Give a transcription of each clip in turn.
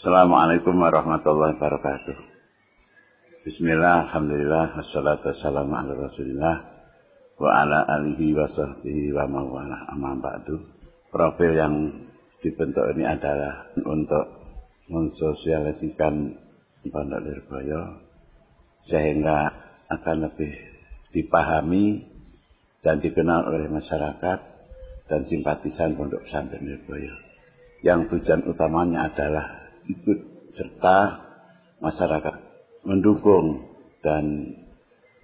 Assalamualaikum warahmatullahi wabarakatuh. Bismillah, Alhamdulillah, Assalatu wassalamu ala rasulillah wa ala alihi wa sahbihi wa mawala amma ba'du. Profil yang dibentuk ini adalah untuk mensosialisikan Pondok Lirboyo sehingga akan lebih dipahami dan dikenal oleh masyarakat dan simpatisan Pondok Pesantren Lirboyo. Yang tujuan utamanya adalah ikut serta masyarakat mendukung dan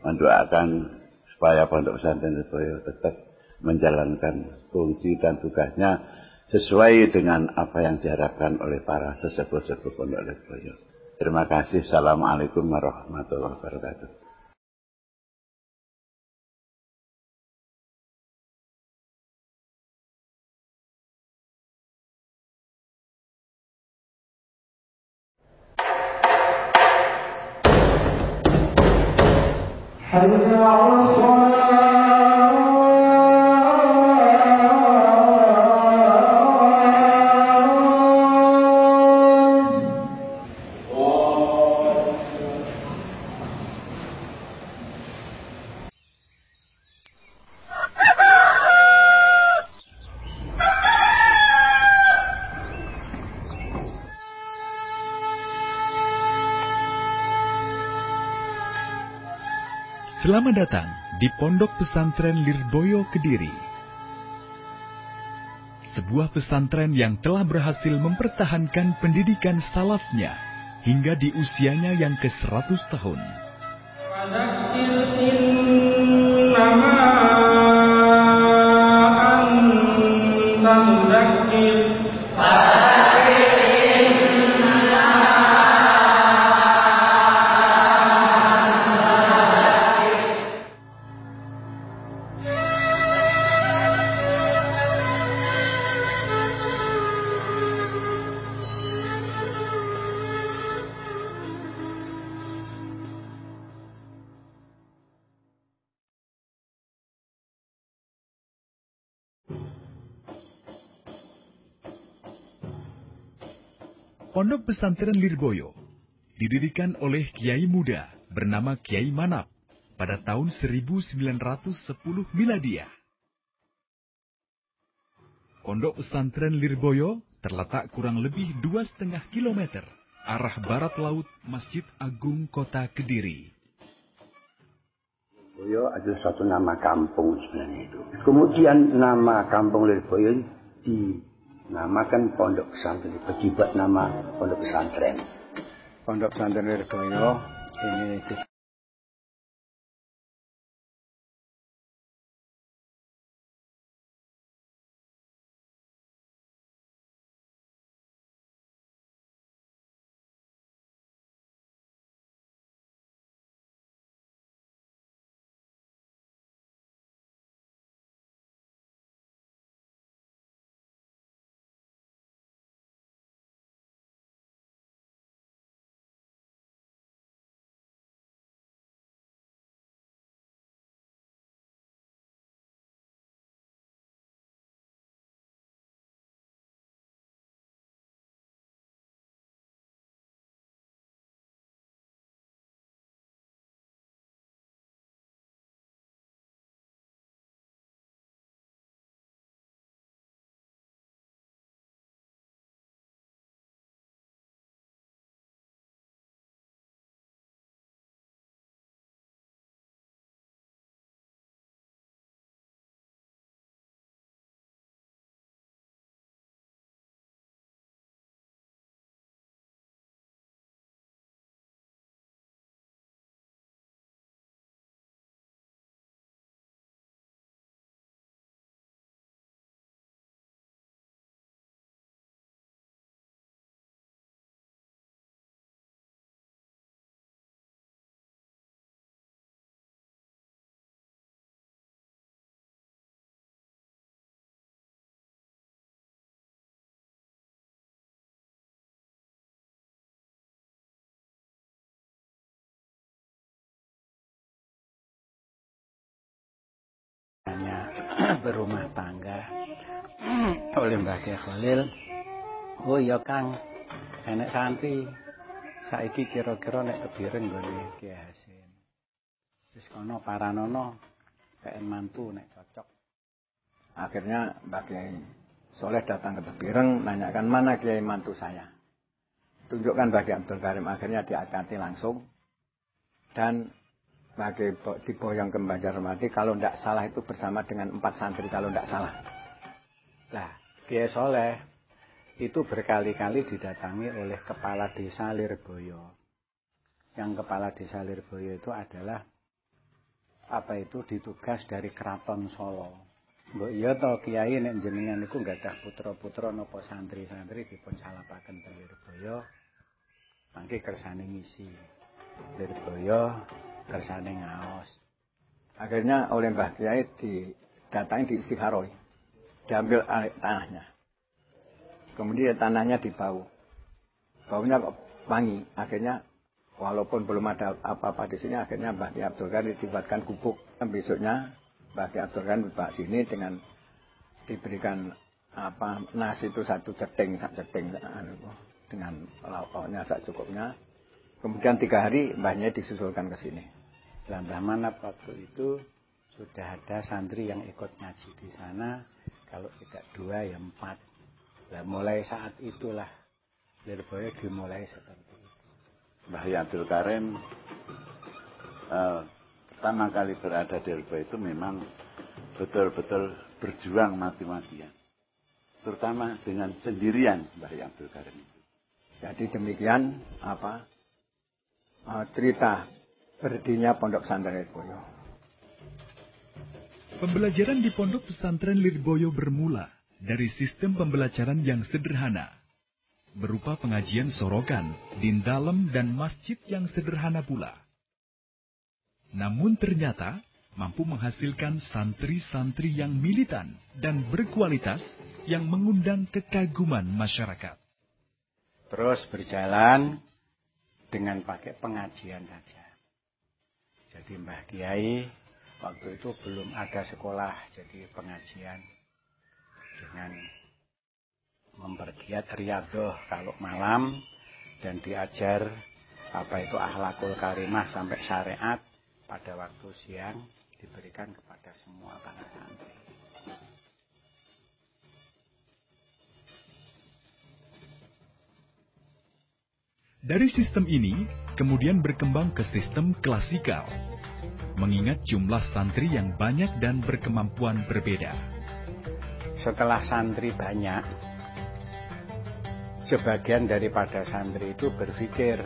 mendoakan supaya Pondok Pesantren Lirboyo tetap menjalankan fungsi dan tugasnya sesuai dengan apa yang diharapkan oleh para sesepuh-sepuh Pondok Lirboyo. Terima kasih. Assalamualaikum warahmatullahi wabarakatuh. Selamat datang di Pondok Pesantren Lirboyo Kediri. Sebuah pesantren yang telah berhasil mempertahankan pendidikan salafnya hingga di usianya yang ke-100 tahun. Pondok Pesantren Lirboyo didirikan oleh Kiai muda bernama Kiai Manap pada tahun 1910 miladiah. Pondok Pesantren Lirboyo terletak kurang lebih dua setengah kilometer arah barat laut Masjid Agung Kota Kediri. Lirboyo adalah suatu nama kampung sebenarnya itu. Kemudian nama kampung Lirboyo di namakan pondok pesantren. Berjibat nama pondok pesantren. Pondok pesantren Lirboyo ini berumah tangga oleh Mbak Khalil. Oh iya Kang, enek santri saiki kira-kira nek kebireng gone Kiai Hasim. Wis kono paranono kayak mantu nek cocok. Akhirnya Mbak Kiai Soleh datang ke Tebireng, nanyakan mana Kiai mantu saya. Tunjukkan bagi Abdul Karim. Akhirnya diakati langsung. Dan bagi diboyong ke Banjarmati, kalau tidak salah itu bersama dengan empat santri, kalau tidak salah. Nah, Kiai Soleh itu berkali-kali didatangi oleh kepala desa Lirboyo. Yang kepala desa Lirboyo itu adalah apa itu ditugas dari keraton Solo. Mbok iya to kiai nek jenengan niku gadah putra-putra napa santri-santri dipun salapaken teng Lirboyo. Mangke kersane ngisi. Lirboyo kersane ngaos. Akhirnya oleh Mbah Kiai didatangi di istikharoi. Diambil tanahnya. Kemudian tanahnya dibau. Baunya wangi. Akhirnya walaupun belum ada apa-apa di sini, akhirnya Mbak Ki Abdul Ghani dibuatkan gubuk. Besoknya Mbak Ki Abdul Ghani Mbak sini dengan diberikan apa nasi itu satu ceting satu ceting anu, dengan lauknya sak cukupnya kemudian tiga hari mbahnya disusulkan ke sini Lambah mana waktu itu sudah ada santri yang ikut ngaji di sana kalau tidak dua ya empat Nah, mulai saat itulah Lirboyo dimulai seperti itu. Mbah Abdul Karim uh, pertama kali berada di Lirboyo itu memang betul-betul berjuang mati-matian. Terutama dengan sendirian Mbah Abdul Karim itu. Jadi demikian apa uh, cerita berdirinya Pondok Pesantren Lirboyo. Pembelajaran di Pondok Pesantren Lirboyo bermula dari sistem pembelajaran yang sederhana, berupa pengajian sorokan di dalam dan masjid yang sederhana pula. Namun ternyata mampu menghasilkan santri-santri yang militan dan berkualitas yang mengundang kekaguman masyarakat. Terus berjalan dengan pakai pengajian saja. Jadi Mbah Kiai waktu itu belum ada sekolah jadi pengajian dengan mempergiat riadoh kalau malam dan diajar apa itu ahlakul karimah sampai syariat pada waktu siang diberikan kepada semua para santri. Dari sistem ini kemudian berkembang ke sistem klasikal, mengingat jumlah santri yang banyak dan berkemampuan berbeda setelah santri banyak, sebagian daripada santri itu berpikir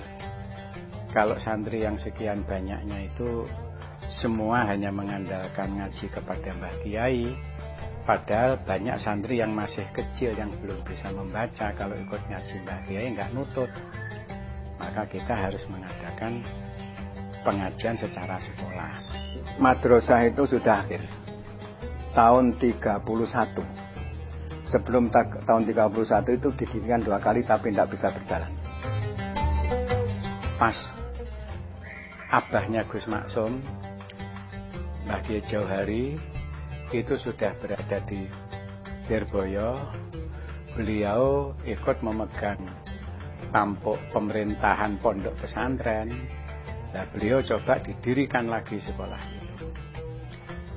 kalau santri yang sekian banyaknya itu semua hanya mengandalkan ngaji kepada Mbah Kiai, padahal banyak santri yang masih kecil yang belum bisa membaca kalau ikut ngaji Mbah Kiai nggak nutut. Maka kita harus mengadakan pengajian secara sekolah. Madrasah itu sudah akhir tahun 31 sebelum tahun 31 itu didirikan dua kali tapi tidak bisa berjalan. Pas abahnya Gus Maksum, Mbah Kiai Jauhari itu sudah berada di Lirboyo. Beliau ikut memegang tampuk pemerintahan pondok pesantren. Nah, beliau coba didirikan lagi sekolah.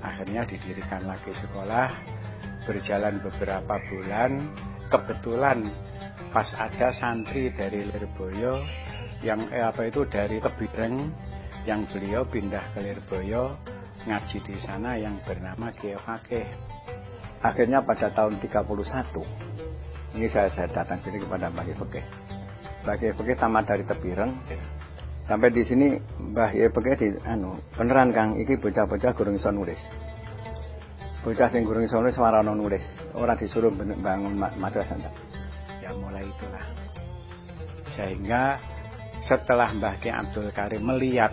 Akhirnya didirikan lagi sekolah berjalan beberapa bulan kebetulan pas ada santri dari Lirboyo yang eh, apa itu dari Kebireng yang beliau pindah ke Lirboyo ngaji di sana yang bernama Kiai Fakih. Akhirnya pada tahun 31 ini saya, saya datang sini kepada Mbak Fakih. Mbak Kiai tamat dari Tebireng sampai di sini Mbah Kiai di anu beneran Kang. Iki bocah-bocah gurung iso nulis. Bocah sing gurung iso nulis warana nulis. Ora disuruh bangun madrasah ya mulai itulah. Sehingga setelah Mbah Ki Abdul Karim melihat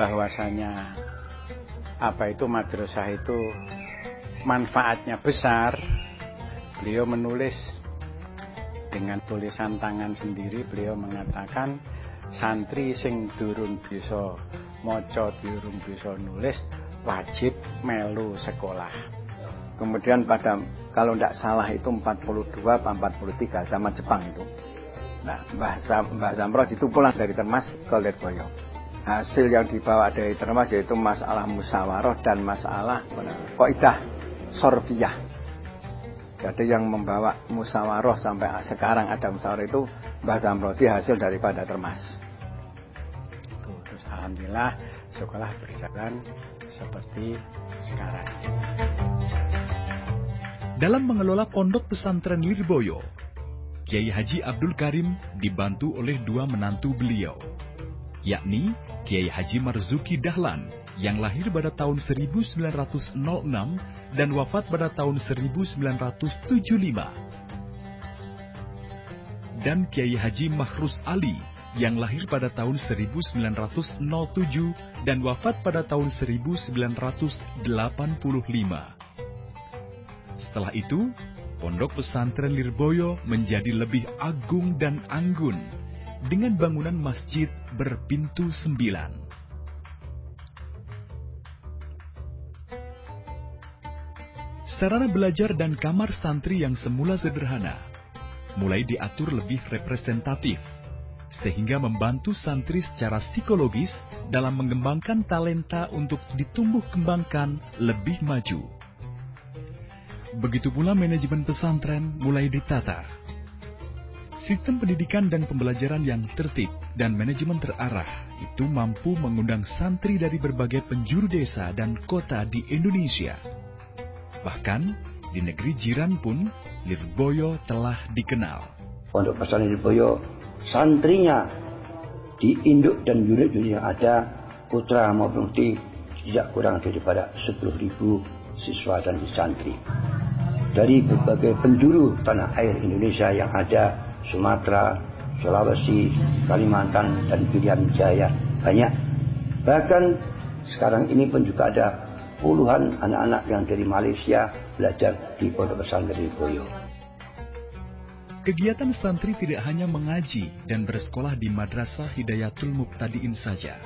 bahwasanya apa itu madrasah itu manfaatnya besar beliau menulis dengan tulisan tangan sendiri beliau mengatakan santri sing durung bisa maca durung bisa nulis wajib melu sekolah. Kemudian pada kalau tidak salah itu 42 atau 43 zaman Jepang itu. Nah, bahasa Mbah Zamro pulang dari Termas ke Lirboyo. Hasil yang dibawa dari Termas yaitu masalah musyawarah dan masalah koidah sorfiyah. Jadi yang membawa musyawarah sampai sekarang ada musyawarah itu Mbah Zamroti hasil daripada Termas. Itu, terus Alhamdulillah sekolah berjalan seperti sekarang. Dalam mengelola pondok pesantren Lirboyo, Kiai Haji Abdul Karim dibantu oleh dua menantu beliau, yakni Kiai Haji Marzuki Dahlan yang lahir pada tahun 1906 dan wafat pada tahun 1975 dan Kiai Haji Mahrus Ali yang lahir pada tahun 1907 dan wafat pada tahun 1985. Setelah itu, pondok pesantren Lirboyo menjadi lebih agung dan anggun dengan bangunan masjid berpintu sembilan. Sarana belajar dan kamar santri yang semula sederhana mulai diatur lebih representatif, sehingga membantu santri secara psikologis dalam mengembangkan talenta untuk ditumbuh kembangkan lebih maju. Begitu pula manajemen pesantren mulai ditata. Sistem pendidikan dan pembelajaran yang tertib dan manajemen terarah itu mampu mengundang santri dari berbagai penjuru desa dan kota di Indonesia. Bahkan di negeri jiran pun Lirboyo telah dikenal. Pondok pesantren Lirboyo santrinya di induk dan unit-unit yang ada putra maupun putri tidak kurang daripada 10.000 siswa dan santri dari berbagai penjuru tanah air Indonesia yang ada Sumatera, Sulawesi, Kalimantan, dan Pilihan Jaya banyak. Bahkan sekarang ini pun juga ada puluhan anak-anak yang dari Malaysia belajar di Pondok Pesantren Boyo. Kegiatan santri tidak hanya mengaji dan bersekolah di Madrasah Hidayatul Muktadiin saja,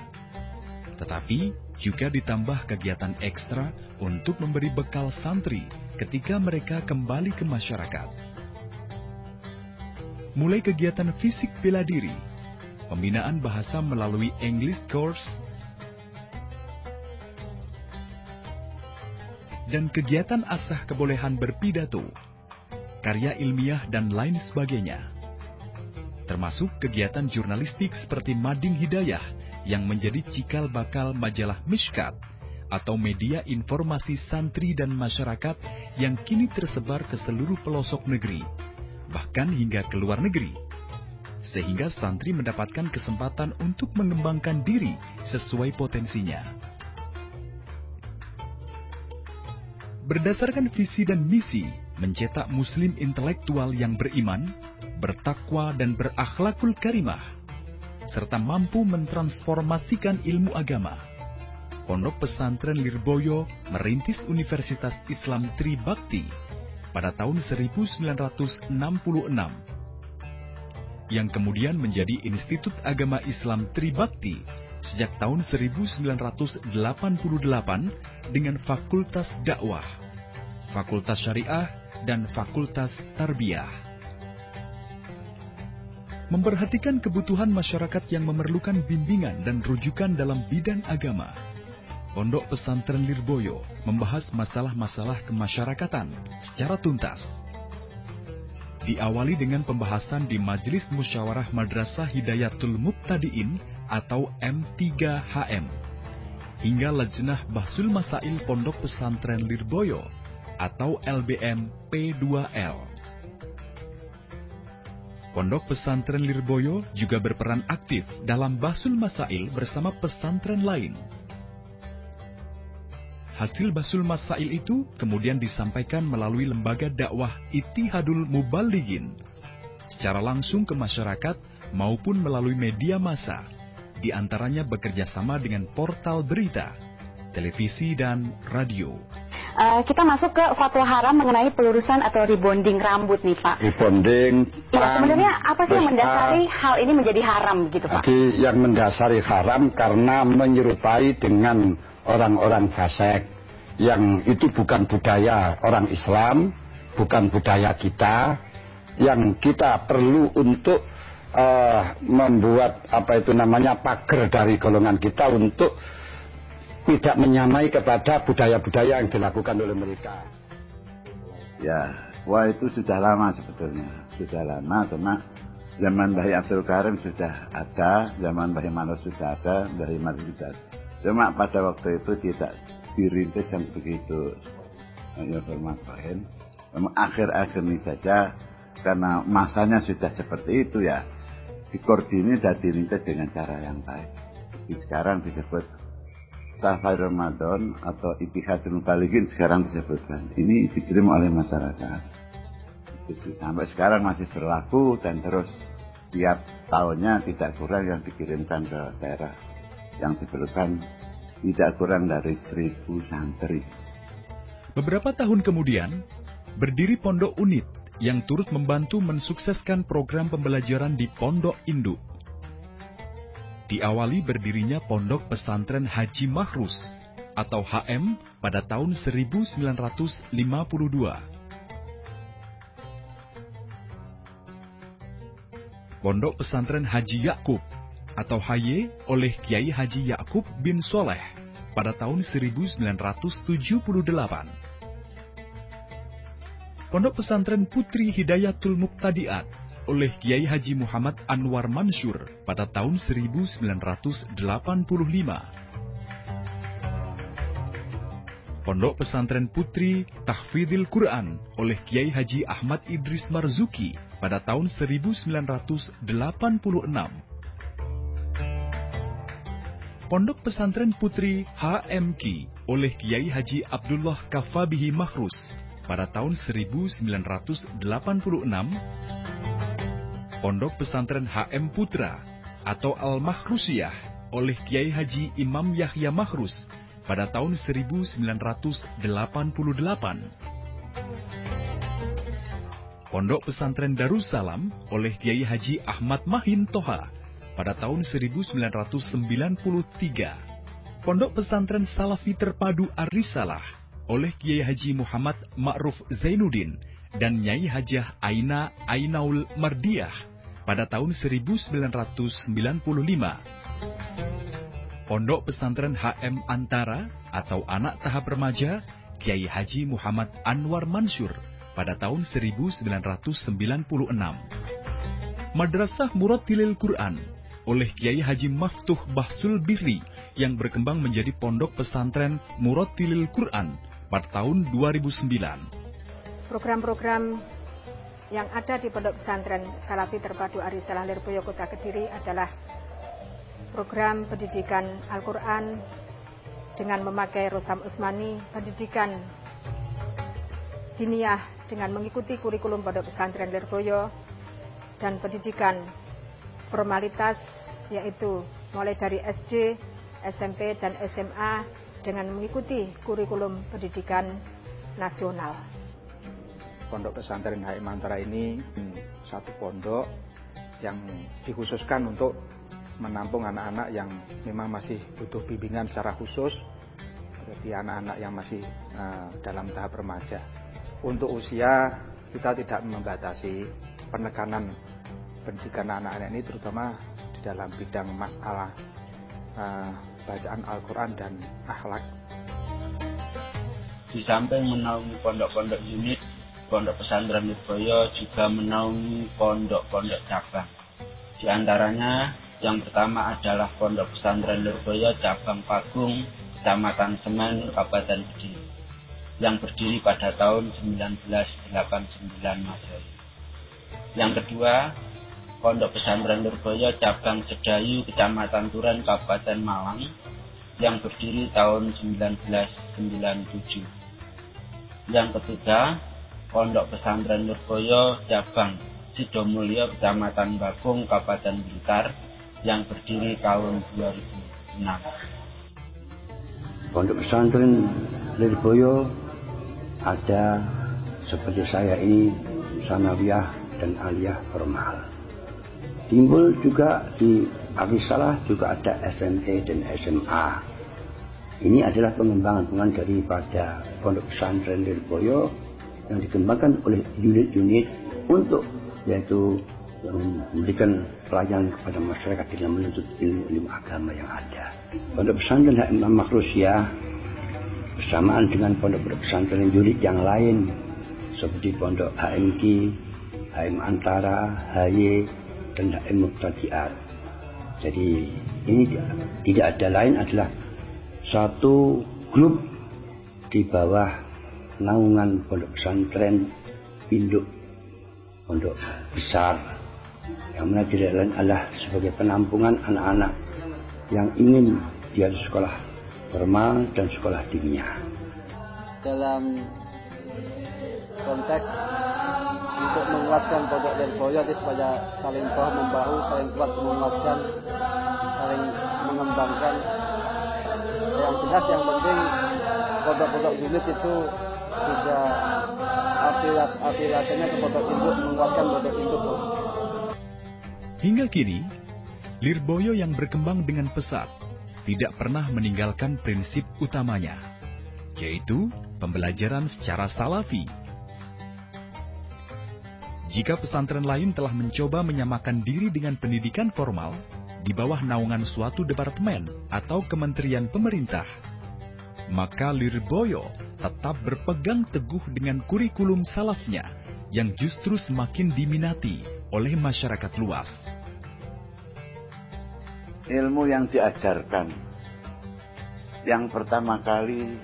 tetapi juga ditambah kegiatan ekstra untuk memberi bekal santri ketika mereka kembali ke masyarakat. Mulai kegiatan fisik bela diri, pembinaan bahasa melalui English course, dan kegiatan asah kebolehan berpidato, karya ilmiah dan lain sebagainya. Termasuk kegiatan jurnalistik seperti Mading Hidayah yang menjadi cikal bakal majalah Mishkat atau media informasi santri dan masyarakat yang kini tersebar ke seluruh pelosok negeri, bahkan hingga ke luar negeri. Sehingga santri mendapatkan kesempatan untuk mengembangkan diri sesuai potensinya. Berdasarkan visi dan misi, mencetak muslim intelektual yang beriman, bertakwa dan berakhlakul karimah, serta mampu mentransformasikan ilmu agama. Pondok Pesantren Lirboyo merintis Universitas Islam Tribakti pada tahun 1966 yang kemudian menjadi Institut Agama Islam Tribakti sejak tahun 1988 dengan Fakultas Dakwah, Fakultas Syariah, dan Fakultas Tarbiyah memperhatikan kebutuhan masyarakat yang memerlukan bimbingan dan rujukan dalam bidang agama. Pondok Pesantren Lirboyo membahas masalah-masalah kemasyarakatan secara tuntas. Diawali dengan pembahasan di Majelis Musyawarah Madrasah Hidayatul Muktadiin atau M3HM, hingga Lajnah Bahsul Masail Pondok Pesantren Lirboyo atau LBM P2L. Pondok Pesantren Lirboyo juga berperan aktif dalam Basul Masail bersama pesantren lain. Hasil Basul Masail itu kemudian disampaikan melalui lembaga dakwah Itihadul Mubaligin secara langsung ke masyarakat maupun melalui media massa, di antaranya bekerja sama dengan portal berita, televisi, dan radio. Uh, kita masuk ke fatwa haram mengenai pelurusan atau rebonding rambut nih Pak. Rebonding. Ya, sebenarnya apa sih yang mendasari hal ini menjadi haram gitu Pak? Jadi yang mendasari haram karena menyerupai dengan orang-orang fasik yang itu bukan budaya orang Islam bukan budaya kita yang kita perlu untuk uh, membuat apa itu namanya pagar dari golongan kita untuk tidak menyamai kepada budaya-budaya yang dilakukan oleh mereka. Ya, wah itu sudah lama sebetulnya, sudah lama karena zaman Bayi Abdul Karim sudah ada, zaman Bayi Manos sudah ada, Bayi Manos sudah ada. Cuma pada waktu itu tidak dirintis yang begitu ya bermanfaat. Memang akhir-akhir ini saja karena masanya sudah seperti itu ya dikoordinir dan dirintis dengan cara yang baik. Jadi sekarang disebut Safar Ramadan atau Itihadul Baligin sekarang disebutkan. Ini dikirim oleh masyarakat. Sampai sekarang masih berlaku dan terus tiap tahunnya tidak kurang yang dikirimkan ke daerah yang diperlukan tidak kurang dari seribu santri. Beberapa tahun kemudian, berdiri Pondok Unit yang turut membantu mensukseskan program pembelajaran di Pondok Induk. Diawali berdirinya Pondok Pesantren Haji Mahrus atau HM pada tahun 1952. Pondok Pesantren Haji Yakub atau HY oleh Kiai Haji Yakub bin Soleh pada tahun 1978. Pondok Pesantren Putri Hidayatul Muqtadiat oleh Kiai Haji Muhammad Anwar Mansur pada tahun 1985. Pondok Pesantren Putri Tahfidil Quran oleh Kiai Haji Ahmad Idris Marzuki pada tahun 1986. Pondok Pesantren Putri HMK oleh Kiai Haji Abdullah Kafabihi Mahrus pada tahun 1986, Pondok Pesantren HM Putra atau Al-Mahrusiyah oleh Kiai Haji Imam Yahya Mahrus pada tahun 1988. Pondok Pesantren Darussalam oleh Kiai Haji Ahmad Mahin Toha pada tahun 1993. Pondok Pesantren Salafi Terpadu Arisalah oleh Kiai Haji Muhammad Ma'ruf Zainuddin dan Nyai Hajah Aina Ainaul Mardiah pada tahun 1995. Pondok Pesantren HM Antara atau Anak Tahap Remaja Kiai Haji Muhammad Anwar Mansur pada tahun 1996. Madrasah Tilil Quran oleh Kiai Haji Maftuh Bahsul Bihri yang berkembang menjadi pondok pesantren Tilil Quran pada tahun 2009. Program-program yang ada di Pondok Pesantren Salafi Terpadu Arisalah Lirboyo Kota Kediri adalah program pendidikan Al-Quran dengan memakai Rosam Usmani, pendidikan diniyah dengan mengikuti kurikulum Pondok Pesantren Lirboyo, dan pendidikan formalitas yaitu mulai dari SD, SMP, dan SMA dengan mengikuti kurikulum pendidikan nasional. Pondok pesantren HI Mantara ini satu pondok yang dikhususkan untuk menampung anak-anak yang memang masih butuh bimbingan secara khusus, seperti anak-anak yang masih uh, dalam tahap remaja. Untuk usia kita tidak membatasi penekanan pendidikan anak-anak ini terutama di dalam bidang masalah uh, bacaan Al-Quran dan akhlak. Di samping menaungi pondok-pondok unit, pondok pesantren Lirboyo juga menaungi pondok-pondok cabang. Di antaranya yang pertama adalah pondok pesantren Lirboyo cabang Pagung, Kecamatan Semen, Kabupaten Kediri yang berdiri pada tahun 1989 Masehi. Yang kedua, Pondok Pesantren Lurboyo cabang Sedayu Kecamatan Turen Kabupaten Malang yang berdiri tahun 1997. Yang ketiga, Pondok Pesantren Lurboyo cabang Sidomulyo Kecamatan Bakung Kabupaten Blitar yang berdiri tahun 2006. Pondok Pesantren Lurboyo ada seperti saya ini sanawiyah dan aliyah formal timbul juga di Abisalah juga ada SMA dan SMA. Ini adalah pengembangan daripada Pondok Pesantren Lirboyo yang dikembangkan oleh unit-unit untuk yaitu memberikan pelayanan kepada masyarakat dalam menuntut ilmu-ilmu agama yang ada. Pondok pesantren Imam Makrusia bersamaan dengan pondok pesantren unit yang lain seperti pondok HMK, HM Antara, HY, dan Muqtadiat. Jadi ini tidak ada lain adalah satu grup di bawah naungan pondok pesantren induk pondok besar yang mana tidak lain adalah sebagai penampungan anak-anak yang ingin dia sekolah formal dan sekolah dunia. Dalam konteks untuk menguatkan pondok dan boyo supaya saling bahu membahu, saling kuat menguatkan, saling mengembangkan. Yang jelas yang penting pondok-pondok unit itu juga afiliasinya ke pondok induk menguatkan pondok induk. Hingga kini, Lirboyo yang berkembang dengan pesat tidak pernah meninggalkan prinsip utamanya, yaitu pembelajaran secara salafi. Jika pesantren lain telah mencoba menyamakan diri dengan pendidikan formal di bawah naungan suatu departemen atau kementerian pemerintah, maka Lirboyo tetap berpegang teguh dengan kurikulum salafnya yang justru semakin diminati oleh masyarakat luas. Ilmu yang diajarkan yang pertama kali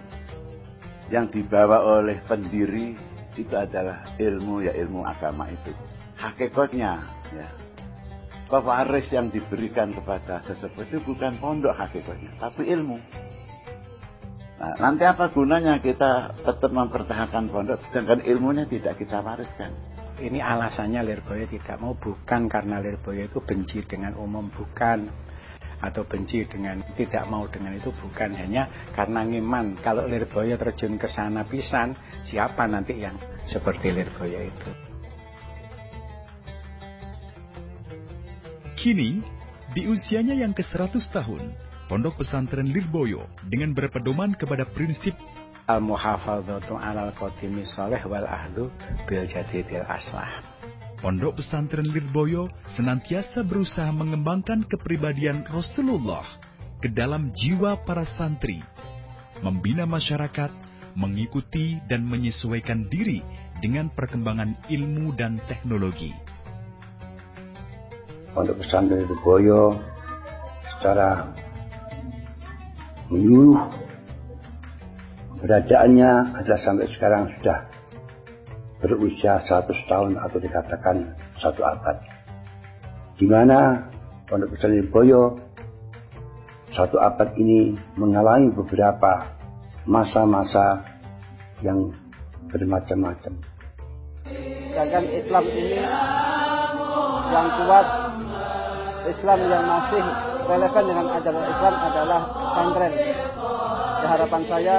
yang dibawa oleh pendiri itu adalah ilmu ya ilmu agama itu. Hakikatnya ya. Pewaris yang diberikan kepada sesepuh itu bukan pondok hakikatnya, tapi ilmu. Nah, nanti apa gunanya kita tetap mempertahankan pondok sedangkan ilmunya tidak kita wariskan? Ini alasannya Lirboyo tidak mau bukan karena Lirboyo itu benci dengan umum, bukan atau benci dengan tidak mau dengan itu bukan hanya karena ngiman kalau Lirboyo terjun ke sana pisan siapa nanti yang seperti Lirboyo itu Kini, di usianya yang ke-100 tahun, Pondok Pesantren Lirboyo dengan berpedoman kepada prinsip Al-Muhafadzatu alal soleh wal ahdu bil jadidil aslah. Pondok Pesantren Lirboyo senantiasa berusaha mengembangkan kepribadian Rasulullah ke dalam jiwa para santri, membina masyarakat, mengikuti dan menyesuaikan diri dengan perkembangan ilmu dan teknologi. Pondok pesantren Lirboyo secara menyuruh beradaannya adalah sampai sekarang sudah berusia 100 tahun atau dikatakan satu abad. Di mana Pondok Pesantren Boyo satu abad ini mengalami beberapa masa-masa yang bermacam-macam. Sedangkan Islam ini yang kuat, Islam yang masih relevan dengan ajaran Islam adalah pesantren. Harapan saya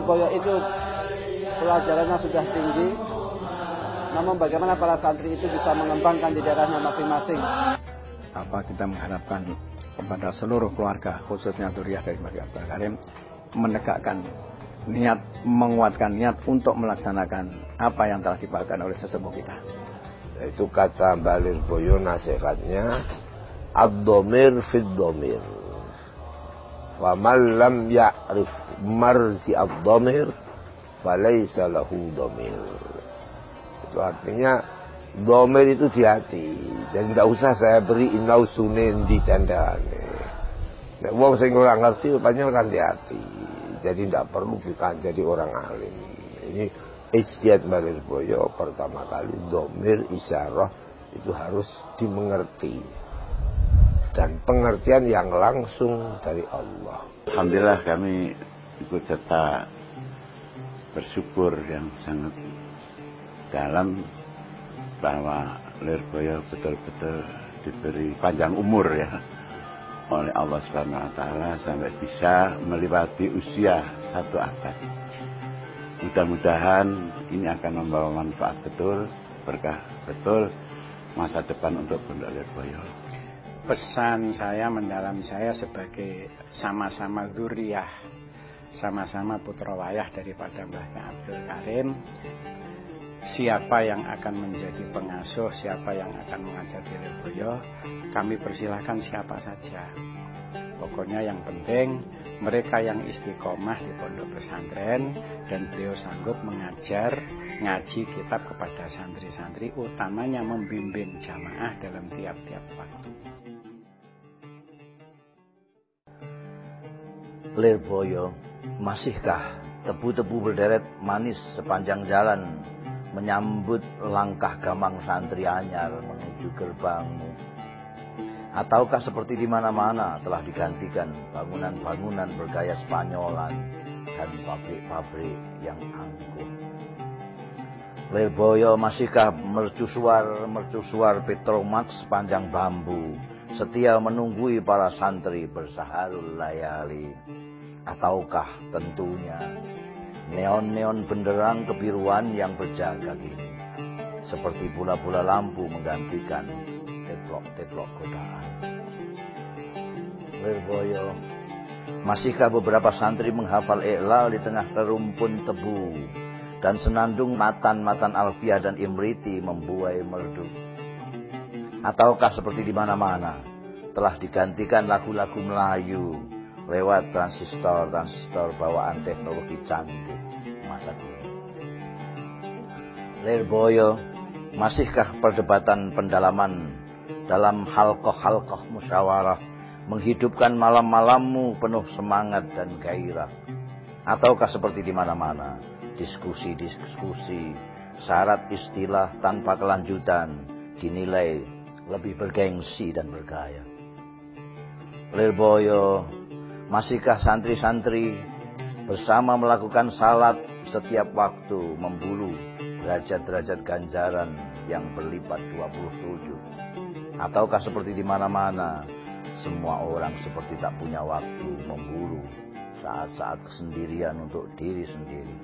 Boyo itu pelajarannya sudah tinggi, namun bagaimana para santri itu bisa mengembangkan di daerahnya masing-masing. Apa kita mengharapkan kepada seluruh keluarga, khususnya Duriah dari Mbak Abdul Karim, menegakkan niat, menguatkan niat untuk melaksanakan apa yang telah dibagikan oleh sesepuh kita. Itu kata Balir Boyo nasihatnya, Ad-domir fid-domir. Wa man lam ya'rif marzi ad-domir, falaysa lahu domir. Itu artinya, domir itu di hati. Dan tidak usah saya beri inau sunin di candane. Nek wong sing ora ngerti rupanya kan di hati. Jadi tidak perlu kita jadi orang alim. Ini ijtihad Balir Boyo pertama kali domir isyarah itu harus dimengerti dan pengertian yang langsung dari Allah. Alhamdulillah kami ikut serta bersyukur yang sangat dalam bahwa Lirboyo betul-betul diberi panjang umur ya oleh Allah Subhanahu wa taala sampai bisa melewati usia satu abad. Mudah-mudahan ini akan membawa manfaat betul, berkah betul masa depan untuk Pondok Lirboyo pesan saya mendalam saya sebagai sama-sama duriah sama-sama putra wayah daripada Mbahnya Abdul Karim siapa yang akan menjadi pengasuh, siapa yang akan mengajar Lirboyo, kami persilahkan siapa saja. Pokoknya yang penting mereka yang istiqomah di pondok pesantren dan beliau sanggup mengajar ngaji kitab kepada santri-santri utamanya membimbing jamaah dalam tiap-tiap waktu. Lirboyo, masihkah tebu-tebu berderet manis sepanjang jalan menyambut langkah gamang santri anyar menuju gerbangmu. Ataukah seperti di mana-mana telah digantikan bangunan-bangunan bergaya Spanyolan dan pabrik-pabrik yang angkuh. Lirboyo masihkah mercusuar-mercusuar Petromax sepanjang bambu, setia menunggui para santri bersaharul layali. Ataukah tentunya neon-neon benderang kebiruan yang berjaga gini. Seperti bola-bola lampu menggantikan teplok-teplok godaan. Lirboyo, masihkah beberapa santri menghafal iqlal di tengah terumpun tebu dan senandung matan-matan Alfia dan Imriti membuai merdu? Ataukah seperti di mana-mana telah digantikan lagu-lagu Melayu lewat transistor-transistor bawaan teknologi canggih masa kini. Lirboyo, masihkah perdebatan pendalaman dalam halkoh-halkoh musyawarah menghidupkan malam-malammu penuh semangat dan gairah? Ataukah seperti di mana-mana, diskusi-diskusi, syarat istilah tanpa kelanjutan dinilai lebih bergengsi dan bergaya? Lirboyo Masihkah santri-santri bersama melakukan salat setiap waktu membulu derajat-derajat ganjaran yang berlipat 27? Ataukah seperti di mana-mana semua orang seperti tak punya waktu memburu saat-saat kesendirian untuk diri sendiri?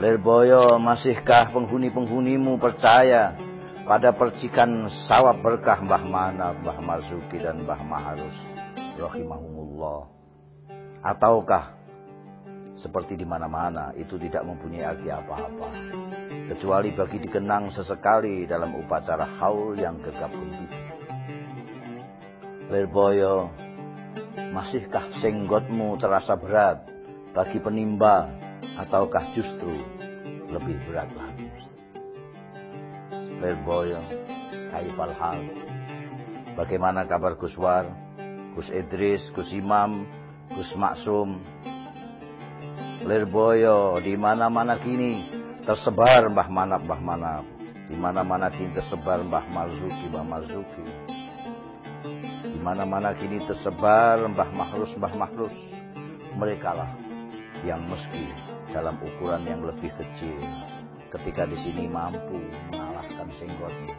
Lirboyo, masihkah penghuni-penghunimu percaya pada percikan sawah berkah Mbah Mana, Mbah Marzuki dan Mbah Maharus? Rahimahumullah. Ataukah seperti di mana-mana itu tidak mempunyai arti apa-apa kecuali bagi dikenang sesekali dalam upacara haul yang gegap gempita. Lirboyo, masihkah senggotmu terasa berat bagi penimba ataukah justru lebih berat lagi? Lirboyo, kaifal hal. Bagaimana kabar Guswar? Gus Idris, Gus Imam, Gus Maksum, Lirboyo, di mana-mana kini tersebar Mbah Manap, Mbah Manap. Di mana-mana kini tersebar Mbah Marzuki, Mbah Marzuki. Di mana-mana kini tersebar Mbah Mahrus, Mbah Mahrus. Mereka lah yang meski dalam ukuran yang lebih kecil ketika di sini mampu mengalahkan senggotnya.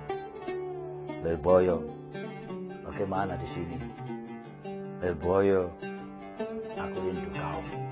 Lirboyo, bagaimana di sini? El boyo according to go.